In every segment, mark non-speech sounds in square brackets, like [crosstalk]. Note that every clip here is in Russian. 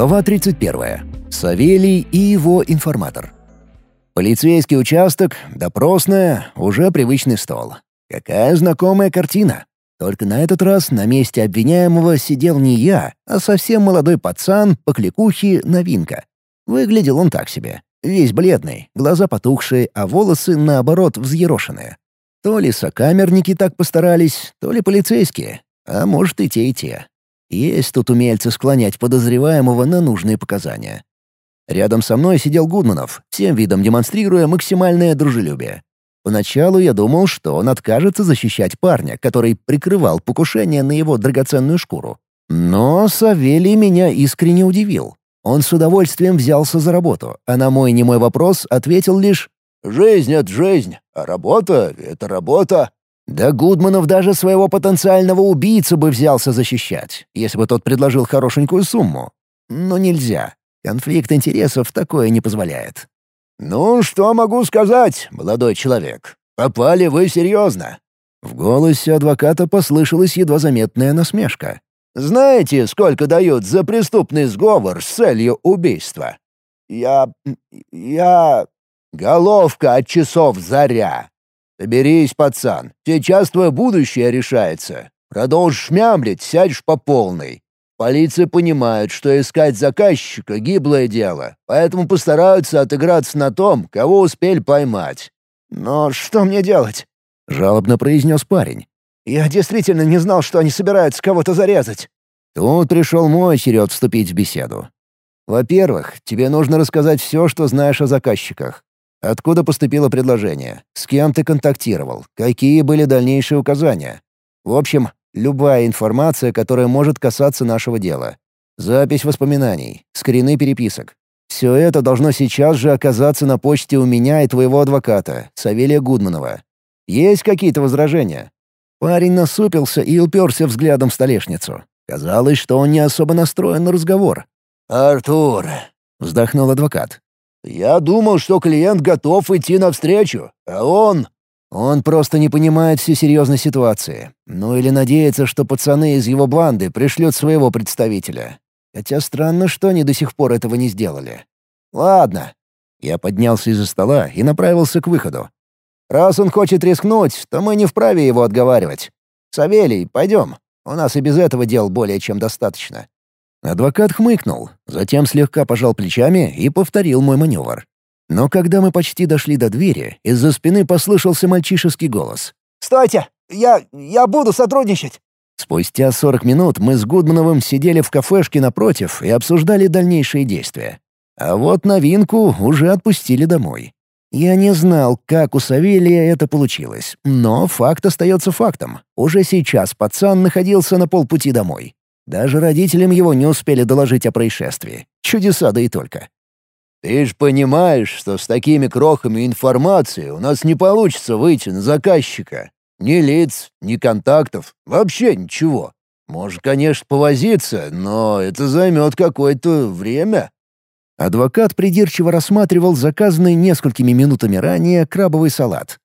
Глава 31. Савелий и его информатор. Полицейский участок, допросная, уже привычный стол. Какая знакомая картина. Только на этот раз на месте обвиняемого сидел не я, а совсем молодой пацан по кликухе новинка. Выглядел он так себе. Весь бледный, глаза потухшие, а волосы, наоборот, взъерошенные. То ли сокамерники так постарались, то ли полицейские, а может и те, и те. Есть тут умельцы склонять подозреваемого на нужные показания. Рядом со мной сидел Гудманов, всем видом демонстрируя максимальное дружелюбие. Поначалу я думал, что он откажется защищать парня, который прикрывал покушение на его драгоценную шкуру. Но Савелий меня искренне удивил. Он с удовольствием взялся за работу, а на мой немой вопрос ответил лишь «Жизнь — это жизнь, а работа — это работа». Да Гудманов даже своего потенциального убийцу бы взялся защищать, если бы тот предложил хорошенькую сумму. Но нельзя. Конфликт интересов такое не позволяет. «Ну, что могу сказать, молодой человек? Попали вы серьезно». В голосе адвоката послышалась едва заметная насмешка. «Знаете, сколько дают за преступный сговор с целью убийства?» «Я... я...» «Головка от часов заря. Соберись, пацан, сейчас твое будущее решается. Продолжишь мямлить, сядешь по полной. Полиция понимает, что искать заказчика — гиблое дело, поэтому постараются отыграться на том, кого успели поймать. «Но что мне делать?» — жалобно произнес парень. «Я действительно не знал, что они собираются кого-то зарезать». Тут пришел мой черед вступить в беседу. «Во-первых, тебе нужно рассказать все, что знаешь о заказчиках. Откуда поступило предложение? С кем ты контактировал? Какие были дальнейшие указания? В общем, Любая информация, которая может касаться нашего дела. Запись воспоминаний, скрины переписок. Все это должно сейчас же оказаться на почте у меня и твоего адвоката, Савелия Гудманова. Есть какие-то возражения?» Парень насупился и уперся взглядом в столешницу. Казалось, что он не особо настроен на разговор. «Артур», — вздохнул адвокат. «Я думал, что клиент готов идти навстречу, а он...» Он просто не понимает всей серьезной ситуации. Ну или надеется, что пацаны из его банды пришлют своего представителя. Хотя странно, что они до сих пор этого не сделали. Ладно. Я поднялся из-за стола и направился к выходу. Раз он хочет рискнуть, то мы не вправе его отговаривать. Савелий, пойдем. У нас и без этого дел более чем достаточно. Адвокат хмыкнул, затем слегка пожал плечами и повторил мой маневр. Но когда мы почти дошли до двери, из-за спины послышался мальчишеский голос. «Стойте! Я... я буду сотрудничать!» Спустя 40 минут мы с Гудмановым сидели в кафешке напротив и обсуждали дальнейшие действия. А вот новинку уже отпустили домой. Я не знал, как у Савелия это получилось, но факт остается фактом. Уже сейчас пацан находился на полпути домой. Даже родителям его не успели доложить о происшествии. Чудеса да и только. Ты ж понимаешь, что с такими крохами информации у нас не получится выйти на заказчика. Ни лиц, ни контактов, вообще ничего. Может, конечно, повозиться, но это займет какое-то время». Адвокат придирчиво рассматривал заказанный несколькими минутами ранее крабовый салат.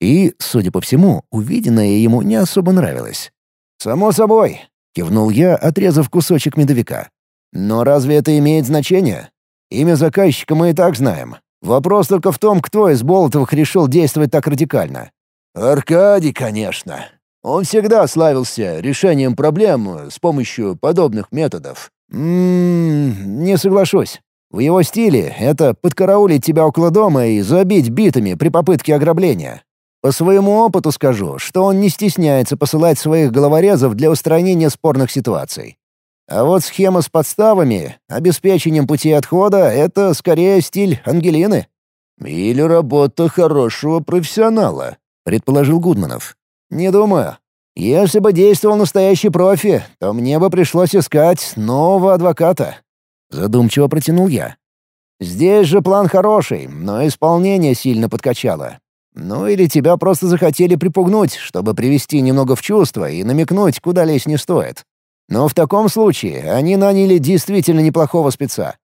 И, судя по всему, увиденное ему не особо нравилось. «Само собой», — кивнул я, отрезав кусочек медовика. «Но разве это имеет значение? Имя заказчика мы и так знаем. Вопрос только в том, кто из Болотовых решил действовать так радикально. Аркадий, конечно. Он всегда славился решением проблем с помощью подобных методов. Ммм, не соглашусь. В его стиле это подкараулить тебя около дома и забить битами при попытке ограбления. По своему опыту скажу, что он не стесняется посылать своих головорезов для устранения спорных ситуаций. А вот схема с подставами, обеспечением пути отхода — это скорее стиль Ангелины. «Или работа хорошего профессионала», — предположил Гудманов. «Не думаю. Если бы действовал настоящий профи, то мне бы пришлось искать нового адвоката». Задумчиво протянул я. «Здесь же план хороший, но исполнение сильно подкачало. Ну или тебя просто захотели припугнуть, чтобы привести немного в чувство и намекнуть, куда лезть не стоит. Но в таком случае они наняли действительно неплохого спеца.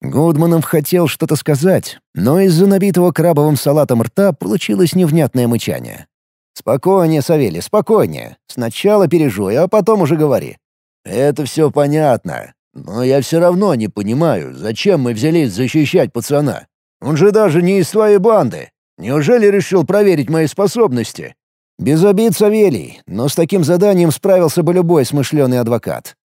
Гудманов хотел что-то сказать, но из-за набитого крабовым салатом рта получилось невнятное мычание. «Спокойнее, Савелий, спокойнее. Сначала пережуй, а потом уже говори». «Это все понятно. Но я все равно не понимаю, зачем мы взялись защищать пацана. Он же даже не из твоей банды. Неужели решил проверить мои способности?» «Без обид, Савелий, но с таким заданием справился бы любой смышленый адвокат».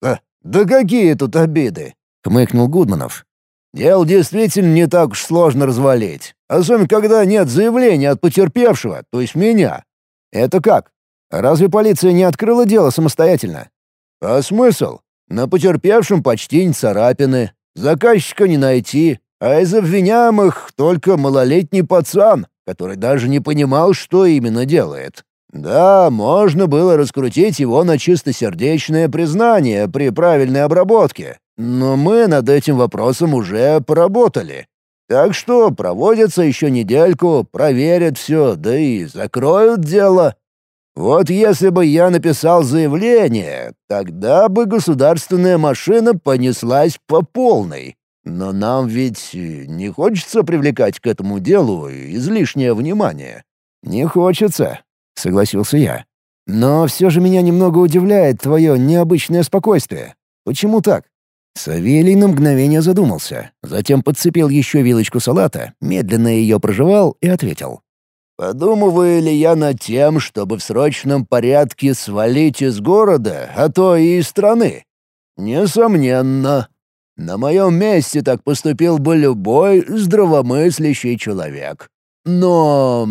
«Да, да какие тут обиды?» — хмыкнул Гудманов. «Дело действительно не так уж сложно развалить. Особенно, когда нет заявления от потерпевшего, то есть меня». «Это как? Разве полиция не открыла дело самостоятельно?» «А смысл? На потерпевшем почти не царапины. Заказчика не найти, а из обвиняемых только малолетний пацан, который даже не понимал, что именно делает. Да, можно было раскрутить его на чистосердечное признание при правильной обработке, но мы над этим вопросом уже поработали. Так что проводятся еще недельку, проверят все, да и закроют дело. Вот если бы я написал заявление, тогда бы государственная машина понеслась по полной. Но нам ведь не хочется привлекать к этому делу излишнее внимание. «Не хочется», — согласился я. «Но все же меня немного удивляет твое необычное спокойствие. Почему так?» Савелий на мгновение задумался, затем подцепил еще вилочку салата, медленно ее прожевал и ответил. Подумываю ли я над тем, чтобы в срочном порядке свалить из города, а то и из страны? Несомненно. На моем месте так поступил бы любой здравомыслящий человек. Но,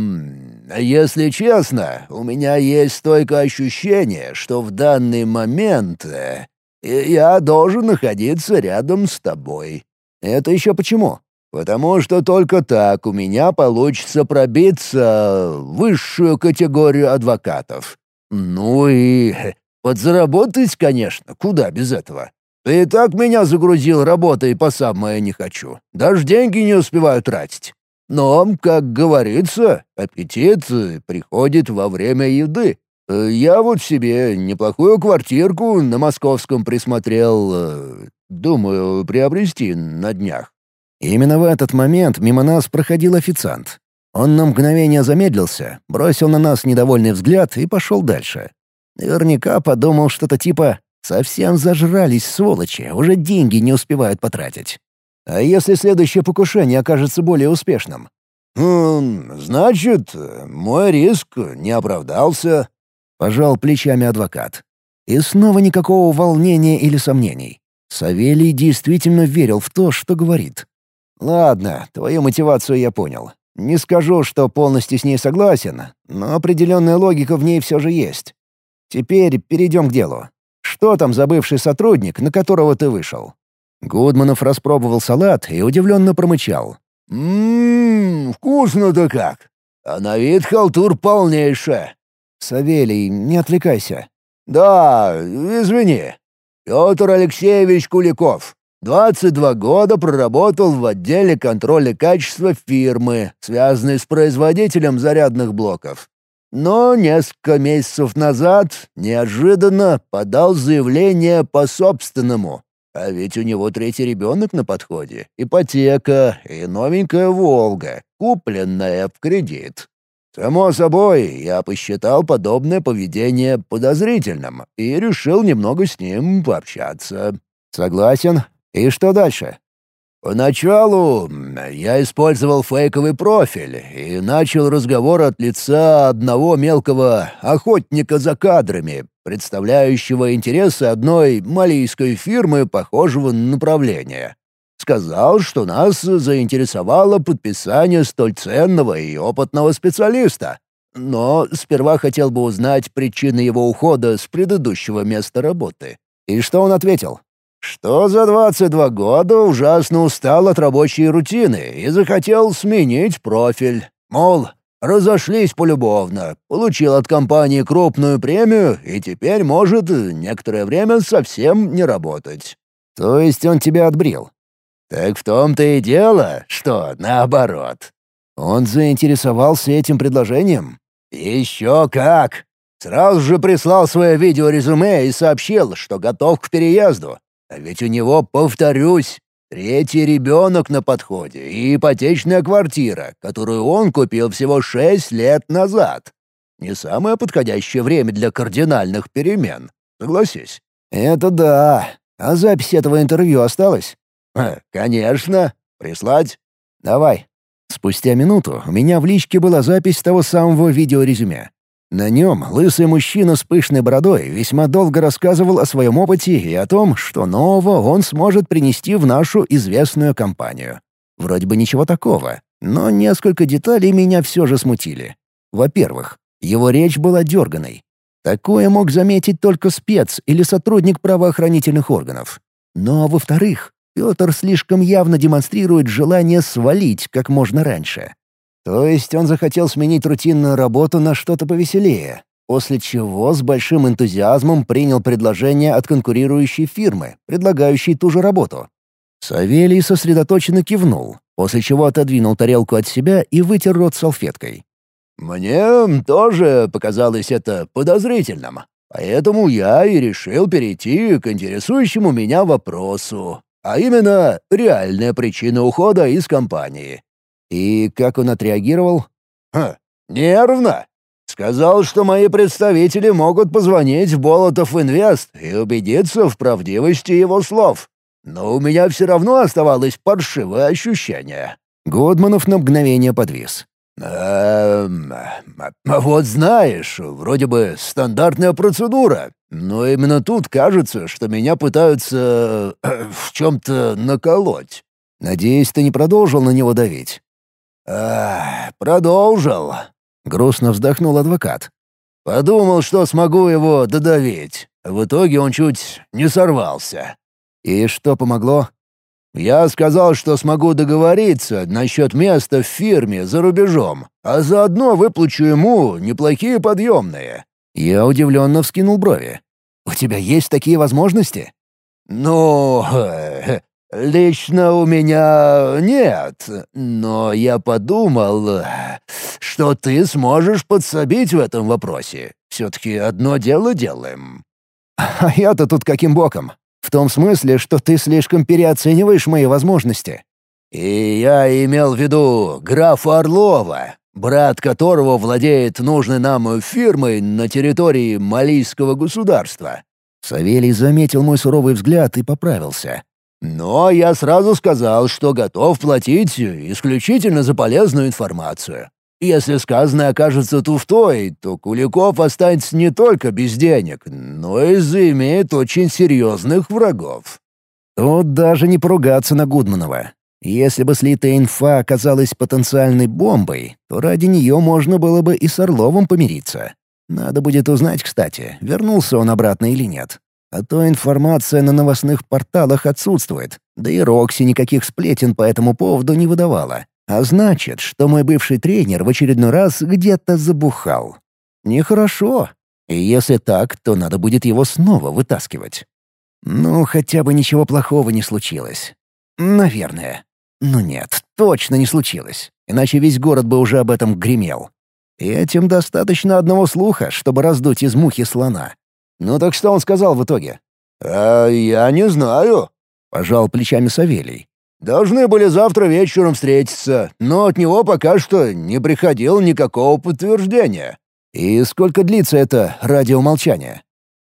если честно, у меня есть стойкое ощущение, что в данный момент э, я должен находиться рядом с тобой. Это еще почему? Потому что только так у меня получится пробиться в высшую категорию адвокатов. Ну и подзаработать, конечно, куда без этого. Ты и так меня загрузил работой по самое не хочу. Даже деньги не успеваю тратить. Но, как говорится, аппетит приходит во время еды. Я вот себе неплохую квартирку на московском присмотрел. Э, думаю, приобрести на днях. Именно в этот момент мимо нас проходил официант. Он на мгновение замедлился, бросил на нас недовольный взгляд и пошел дальше. Наверняка подумал что-то типа «Совсем зажрались, сволочи, уже деньги не успевают потратить». А если следующее покушение окажется более успешным? «Хм, значит, мой риск не оправдался», — пожал плечами адвокат. И снова никакого волнения или сомнений. Савелий действительно верил в то, что говорит. «Ладно, твою мотивацию я понял. Не скажу, что полностью с ней согласен, но определенная логика в ней все же есть. Теперь перейдем к делу. Что там за бывший сотрудник, на которого ты вышел?» Гудманов распробовал салат и удивленно промычал. «Ммм, вкусно-то как! А на вид халтур полнейшая!» «Савелий, не отвлекайся». «Да, извини. Петр Алексеевич Куликов, 22 года проработал в отделе контроля качества фирмы, связанной с производителем зарядных блоков. Но несколько месяцев назад неожиданно подал заявление по собственному. А ведь у него третий ребенок на подходе, ипотека и новенькая «Волга», купленная в кредит. Само собой, я посчитал подобное поведение подозрительным и решил немного с ним пообщаться. «Согласен. И что дальше? Поначалу я использовал фейковый профиль и начал разговор от лица одного мелкого охотника за кадрами, представляющего интересы одной малийской фирмы похожего направления. Сказал, что нас заинтересовало подписание столь ценного и опытного специалиста. Но сперва хотел бы узнать причины его ухода с предыдущего места работы. И что он ответил? Что за 22 года ужасно устал от рабочей рутины и захотел сменить профиль. Мол, разошлись полюбовно, получил от компании крупную премию и теперь может некоторое время совсем не работать. То есть он тебя отбрил? Так в том-то и дело, что наоборот. Он заинтересовался этим предложением? Еще как! Сразу же прислал свое видеорезюме и сообщил, что готов к переезду. А ведь у него, повторюсь, третий ребенок на подходе и ипотечная квартира, которую он купил всего шесть лет назад. Не самое подходящее время для кардинальных перемен, согласись. Это да. А запись этого интервью осталась?» «Конечно. Прислать?» «Давай». Спустя минуту у меня в личке была запись того самого видеорезюме. На нем лысый мужчина с пышной бородой весьма долго рассказывал о своем опыте и о том, что нового он сможет принести в нашу известную компанию. Вроде бы ничего такого, но несколько деталей меня все же смутили. Во-первых, его речь была дерганой. Такое мог заметить только спец или сотрудник правоохранительных органов. Но, во-вторых, Петр слишком явно демонстрирует желание свалить как можно раньше. То есть он захотел сменить рутинную работу на что-то повеселее, после чего с большим энтузиазмом принял предложение от конкурирующей фирмы, предлагающей ту же работу. Савелий сосредоточенно кивнул, после чего отодвинул тарелку от себя и вытер рот салфеткой. «Мне тоже показалось это подозрительным, поэтому я и решил перейти к интересующему меня вопросу, а именно реальная причина ухода из компании. И как он отреагировал? Ха, нервно. Сказал, что мои представители могут позвонить в Болотов Инвест и убедиться в правдивости его слов. Но у меня все равно оставалось паршивое ощущение. Годманов на мгновение подвис. «Эм... Вот знаешь, вроде бы стандартная процедура, но именно тут кажется, что меня пытаются э, в чем-то наколоть». «Надеюсь, ты не продолжил на него давить?» «Ах, продолжил», — грустно вздохнул адвокат. «Подумал, что смогу его додавить. В итоге он чуть не сорвался». «И что помогло?» «Я сказал, что смогу договориться насчет места в фирме за рубежом, а заодно выплачу ему неплохие подъемные». Я удивленно вскинул брови. «У тебя есть такие возможности?» «Ну, [laughs] «Лично у меня нет, но я подумал, что ты сможешь подсобить в этом вопросе. Все-таки одно дело делаем». «А я-то тут каким боком? В том смысле, что ты слишком переоцениваешь мои возможности». «И я имел в виду графа Орлова, брат которого владеет нужной нам фирмой на территории Малийского государства». Савелий заметил мой суровый взгляд и поправился. Но я сразу сказал, что готов платить исключительно за полезную информацию. Если сказанное окажется туфтой, то Куликов останется не только без денег, но и заимеет очень серьезных врагов. Тут даже не поругаться на Гудманова. Если бы слитая инфа оказалась потенциальной бомбой, то ради нее можно было бы и с Орловым помириться. Надо будет узнать, кстати, вернулся он обратно или нет. А то информация на новостных порталах отсутствует, да и Рокси никаких сплетен по этому поводу не выдавала. А значит, что мой бывший тренер в очередной раз где-то забухал. Нехорошо. И если так, то надо будет его снова вытаскивать. Ну, хотя бы ничего плохого не случилось. Наверное. Но нет, точно не случилось. Иначе весь город бы уже об этом гремел. И этим достаточно одного слуха, чтобы раздуть из мухи слона. «Ну так что он сказал в итоге?» «А я не знаю», — пожал плечами Савелий. «Должны были завтра вечером встретиться, но от него пока что не приходило никакого подтверждения». «И сколько длится это радиомолчание?»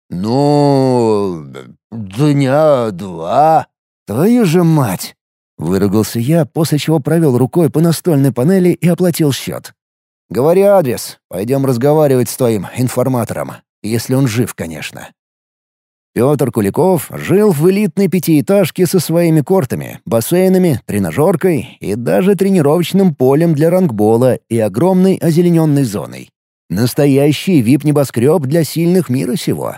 «Ну, дня два». «Твою же мать!» — выругался я, после чего провел рукой по настольной панели и оплатил счет. «Говори адрес. Пойдем разговаривать с твоим информатором. Если он жив, конечно. Петр Куликов жил в элитной пятиэтажке со своими кортами, бассейнами, тренажеркой и даже тренировочным полем для рангбола и огромной озелененной зоной. Настоящий вип-небоскреб для сильных мира сего.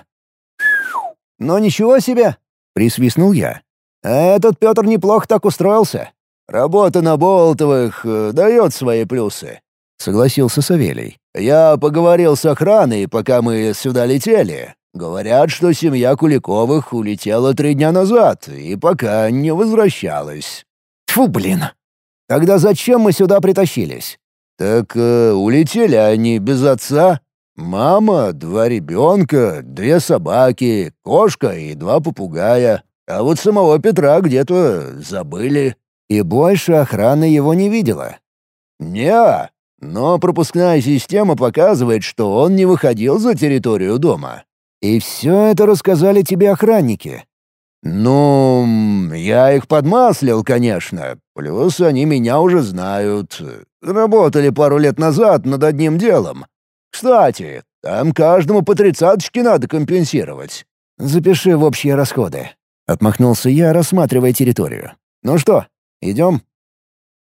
«Но ничего себе!» — присвистнул я. «Этот Петр неплохо так устроился. Работа на Болотовых э, дает свои плюсы», — согласился Савелий. «Я поговорил с охраной, пока мы сюда летели. Говорят, что семья Куликовых улетела три дня назад и пока не возвращалась». Фу, блин! Тогда зачем мы сюда притащились?» «Так э, улетели они без отца. Мама, два ребенка, две собаки, кошка и два попугая. А вот самого Петра где-то забыли». «И больше охрана его не видела?» «Не, но пропускная система показывает, что он не выходил за территорию дома. И все это рассказали тебе охранники. «Ну, я их подмаслил, конечно. Плюс они меня уже знают. Работали пару лет назад над одним делом. Кстати, там каждому по тридцаточке надо компенсировать». «Запиши в общие расходы», — отмахнулся я, рассматривая территорию. «Ну что, идем?»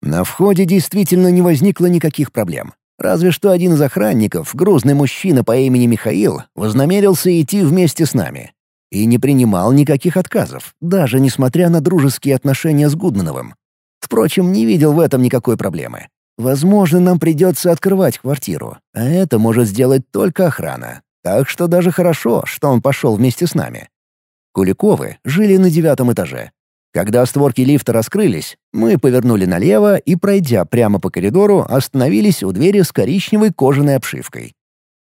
На входе действительно не возникло никаких проблем. Разве что один из охранников, грузный мужчина по имени Михаил, вознамерился идти вместе с нами. И не принимал никаких отказов, даже несмотря на дружеские отношения с Гудмановым. Впрочем, не видел в этом никакой проблемы. Возможно, нам придется открывать квартиру, а это может сделать только охрана. Так что даже хорошо, что он пошел вместе с нами. Куликовы жили на девятом этаже. Когда створки лифта раскрылись, мы повернули налево и, пройдя прямо по коридору, остановились у двери с коричневой кожаной обшивкой.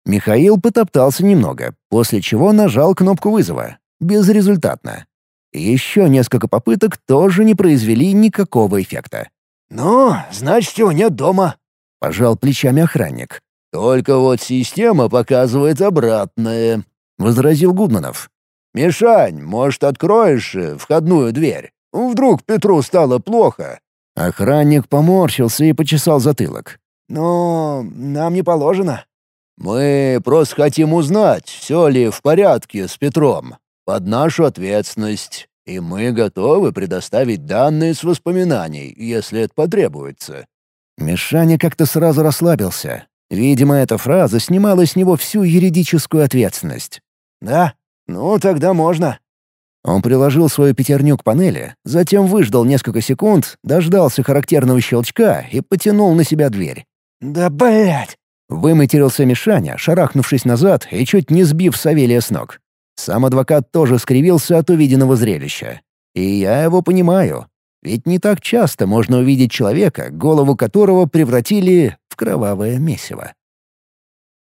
Михаил потоптался немного, после чего нажал кнопку вызова. Безрезультатно. Еще несколько попыток тоже не произвели никакого эффекта. «Ну, значит, его нет дома», — пожал плечами охранник. «Только вот система показывает обратное», — возразил Гудманов. «Мишань, может, откроешь э, входную дверь? Вдруг Петру стало плохо?» Охранник поморщился и почесал затылок. «Ну, нам не положено». «Мы просто хотим узнать, все ли в порядке с Петром. Под нашу ответственность. И мы готовы предоставить данные с воспоминаний, если это потребуется». Мишаня как-то сразу расслабился. Видимо, эта фраза снимала с него всю юридическую ответственность. «Да? Ну, тогда можно». Он приложил свою пятерню к панели, затем выждал несколько секунд, дождался характерного щелчка и потянул на себя дверь. «Да блять!» Выматерился Мишаня, шарахнувшись назад и чуть не сбив Савелия с ног. Сам адвокат тоже скривился от увиденного зрелища. И я его понимаю. Ведь не так часто можно увидеть человека, голову которого превратили в кровавое месиво.